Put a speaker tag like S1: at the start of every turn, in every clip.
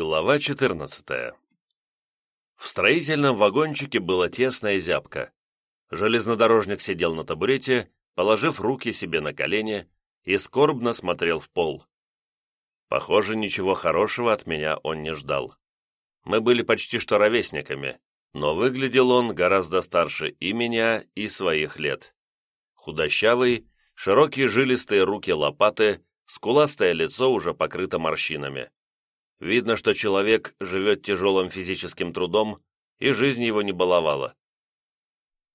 S1: Глава 14 В строительном вагончике было тесно и зябко. Железнодорожник сидел на табурете, положив руки себе на колени и скорбно смотрел в пол. Похоже, ничего хорошего от меня он не ждал. Мы были почти что ровесниками, но выглядел он гораздо старше и меня, и своих лет. Худощавый, широкие жилистые руки лопаты, скуластое лицо уже покрыто морщинами. Видно, что человек живет тяжелым физическим трудом, и жизнь его не баловала.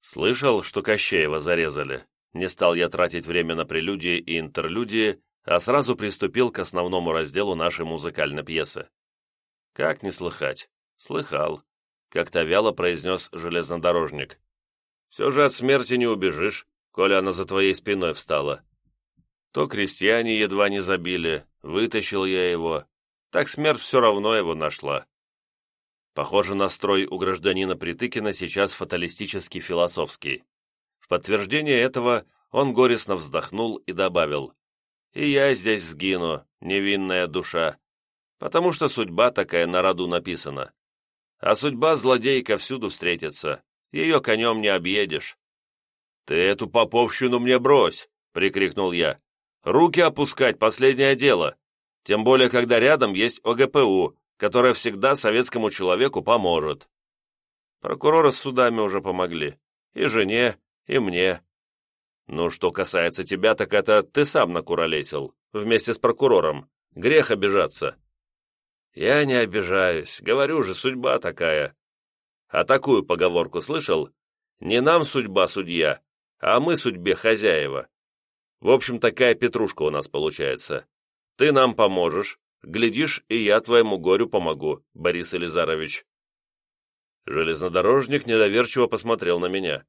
S1: Слышал, что Кощеева зарезали. Не стал я тратить время на прелюдии и интерлюдии, а сразу приступил к основному разделу нашей музыкальной пьесы. Как не слыхать? Слыхал. Как-то вяло произнес железнодорожник. Все же от смерти не убежишь, коли она за твоей спиной встала. То крестьяне едва не забили, вытащил я его, так смерть все равно его нашла. Похоже, настрой у гражданина Притыкина сейчас фаталистически философский. В подтверждение этого он горестно вздохнул и добавил, «И я здесь сгину, невинная душа, потому что судьба такая на роду написана. А судьба злодейка всюду встретится, ее конем не объедешь». «Ты эту поповщину мне брось!» — прикрикнул я. «Руки опускать — последнее дело тем более, когда рядом есть ОГПУ, которая всегда советскому человеку поможет. Прокуроры с судами уже помогли. И жене, и мне. Ну, что касается тебя, так это ты сам накуролесил, вместе с прокурором. Грех обижаться. Я не обижаюсь, говорю же, судьба такая. А такую поговорку слышал? Не нам судьба судья, а мы судьбе хозяева. В общем, такая петрушка у нас получается. Ты нам поможешь, глядишь, и я твоему горю помогу, Борис Елизарович». Железнодорожник недоверчиво посмотрел на меня.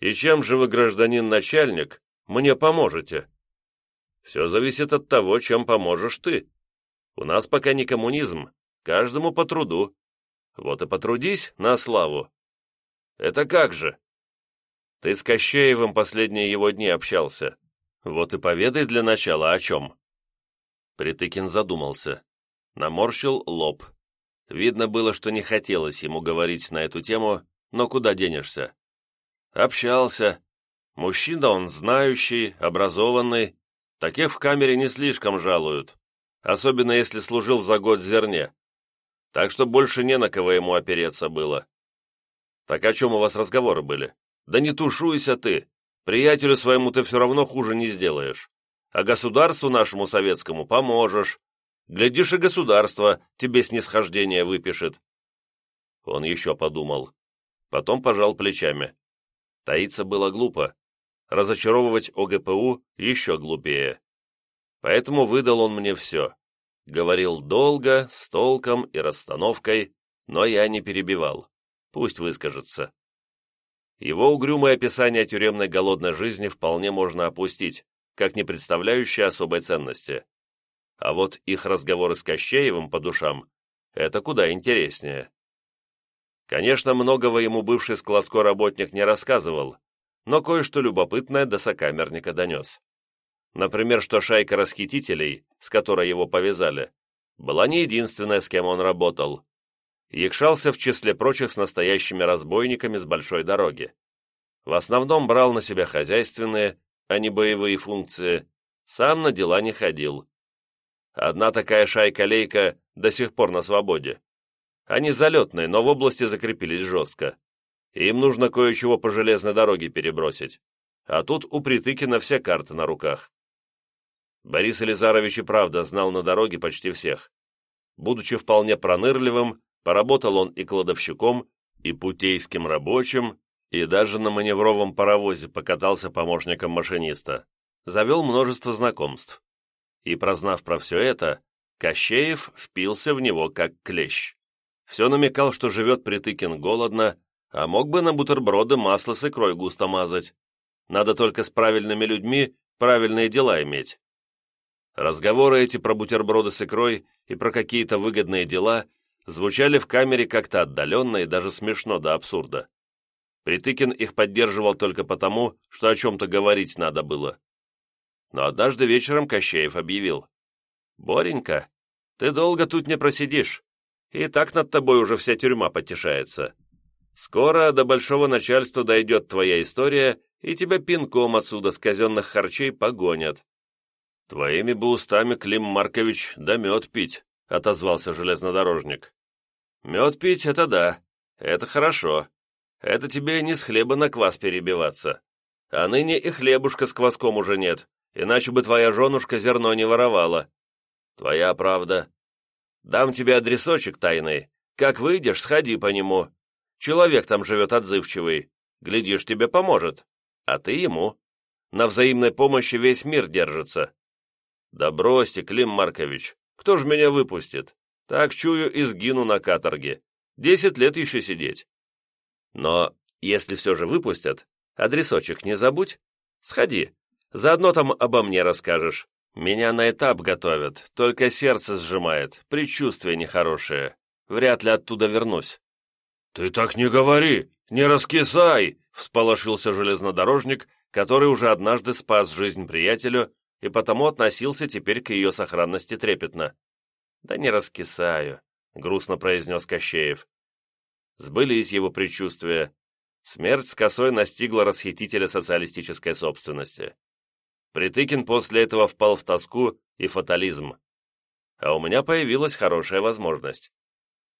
S1: «И чем же вы, гражданин-начальник, мне поможете?» «Все зависит от того, чем поможешь ты. У нас пока не коммунизм, каждому по труду. Вот и потрудись на славу». «Это как же?» «Ты с Кощеевым последние его дни общался. Вот и поведай для начала о чем». Притыкин задумался. Наморщил лоб. Видно было, что не хотелось ему говорить на эту тему, но куда денешься? Общался. Мужчина он знающий, образованный. Таких в камере не слишком жалуют, особенно если служил за год зерне. Так что больше не на кого ему опереться было. Так о чем у вас разговоры были? Да не тушуйся ты. Приятелю своему ты все равно хуже не сделаешь а государству нашему советскому поможешь. Глядишь, и государство тебе снисхождение выпишет». Он еще подумал. Потом пожал плечами. Таиться было глупо. Разочаровывать ОГПУ еще глупее. Поэтому выдал он мне все. Говорил долго, с толком и расстановкой, но я не перебивал. Пусть выскажется. Его угрюмое описание тюремной голодной жизни вполне можно опустить как не представляющие особой ценности. А вот их разговоры с Кощеевым по душам – это куда интереснее. Конечно, многого ему бывший складской работник не рассказывал, но кое-что любопытное до сокамерника донес. Например, что шайка расхитителей, с которой его повязали, была не единственная, с кем он работал. Якшался в числе прочих с настоящими разбойниками с большой дороги. В основном брал на себя хозяйственные, а не боевые функции, сам на дела не ходил. Одна такая шайка-лейка до сих пор на свободе. Они залетные, но в области закрепились жестко. Им нужно кое-чего по железной дороге перебросить. А тут у Притыкина все карты на руках. Борис Елизарович и правда знал на дороге почти всех. Будучи вполне пронырливым, поработал он и кладовщиком, и путейским рабочим, и даже на маневровом паровозе покатался помощником машиниста. Завел множество знакомств. И, прознав про все это, Кощеев впился в него как клещ. Все намекал, что живет Притыкин голодно, а мог бы на бутерброды масло с икрой густо мазать. Надо только с правильными людьми правильные дела иметь. Разговоры эти про бутерброды с икрой и про какие-то выгодные дела звучали в камере как-то отдаленно и даже смешно до абсурда. Притыкин их поддерживал только потому, что о чем-то говорить надо было. Но однажды вечером Кощеев объявил. «Боренька, Ты долго тут не просидишь. И так над тобой уже вся тюрьма потешается. Скоро до большого начальства дойдет твоя история, и тебя пинком отсюда с казенных харчей погонят. Твоими бы устами, Клим Маркович, да мед пить, отозвался железнодорожник. Мед пить — это да, это хорошо. Это тебе не с хлеба на квас перебиваться. А ныне и хлебушка с кваском уже нет, иначе бы твоя женушка зерно не воровала. Твоя правда. Дам тебе адресочек тайный. Как выйдешь, сходи по нему. Человек там живет отзывчивый. Глядишь, тебе поможет. А ты ему. На взаимной помощи весь мир держится. Да бросьте, Клим Маркович, кто ж меня выпустит? Так, чую, и сгину на каторге. Десять лет еще сидеть. Но если все же выпустят, адресочек не забудь. Сходи, заодно там обо мне расскажешь. Меня на этап готовят, только сердце сжимает, предчувствие нехорошее. Вряд ли оттуда вернусь». «Ты так не говори, не раскисай!» — всполошился железнодорожник, который уже однажды спас жизнь приятелю и потому относился теперь к ее сохранности трепетно. «Да не раскисаю», — грустно произнес Кощеев. Сбылись его предчувствия. Смерть с косой настигла расхитителя социалистической собственности. Притыкин после этого впал в тоску и фатализм. А у меня появилась хорошая возможность.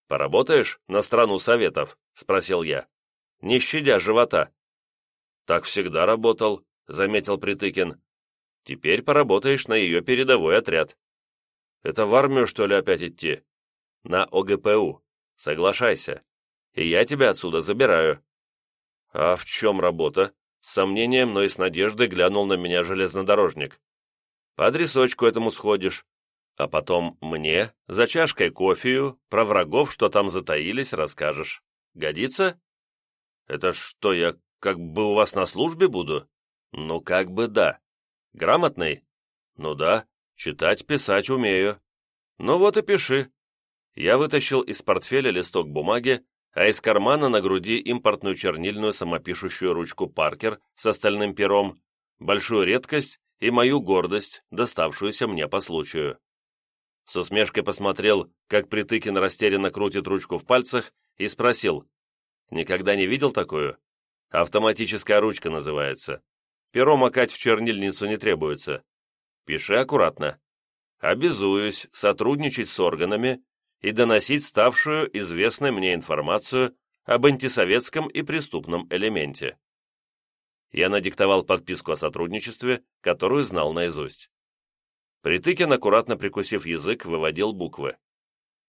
S1: «Поработаешь на страну советов?» — спросил я. «Не щадя живота». «Так всегда работал», — заметил Притыкин. «Теперь поработаешь на ее передовой отряд». «Это в армию, что ли, опять идти?» «На ОГПУ. Соглашайся и я тебя отсюда забираю». «А в чем работа?» С сомнением, но и с надеждой глянул на меня железнодорожник. «По адресочку этому сходишь, а потом мне, за чашкой кофею, про врагов, что там затаились, расскажешь. Годится?» «Это что, я как бы у вас на службе буду?» «Ну, как бы да. Грамотный?» «Ну да, читать, писать умею». «Ну вот и пиши». Я вытащил из портфеля листок бумаги, а из кармана на груди импортную чернильную самопишущую ручку Паркер с остальным пером, большую редкость и мою гордость, доставшуюся мне по случаю. С усмешкой посмотрел, как Притыкин растерянно крутит ручку в пальцах, и спросил, «Никогда не видел такую?» «Автоматическая ручка называется. Перо макать в чернильницу не требуется. Пиши аккуратно. Обязуюсь сотрудничать с органами, и доносить ставшую известной мне информацию об антисоветском и преступном элементе. Я надиктовал подписку о сотрудничестве, которую знал наизусть. Притыкин, аккуратно прикусив язык, выводил буквы.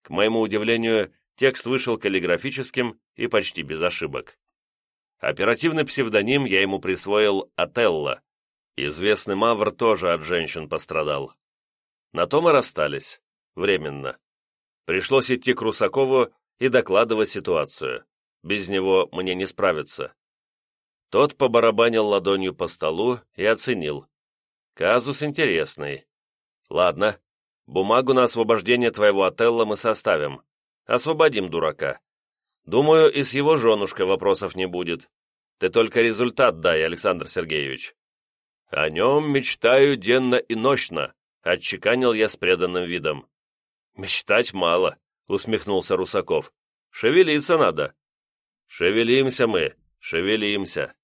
S1: К моему удивлению, текст вышел каллиграфическим и почти без ошибок. Оперативный псевдоним я ему присвоил Отелло. Известный Мавр тоже от женщин пострадал. На том и расстались. Временно. Пришлось идти к Русакову и докладывать ситуацию. Без него мне не справиться. Тот побарабанил ладонью по столу и оценил. Казус интересный. Ладно, бумагу на освобождение твоего отелла мы составим. Освободим дурака. Думаю, и с его женушкой вопросов не будет. Ты только результат дай, Александр Сергеевич. О нем мечтаю денно и нощно, отчеканил я с преданным видом. «Мечтать мало», — усмехнулся Русаков. «Шевелиться надо». «Шевелимся мы, шевелимся»,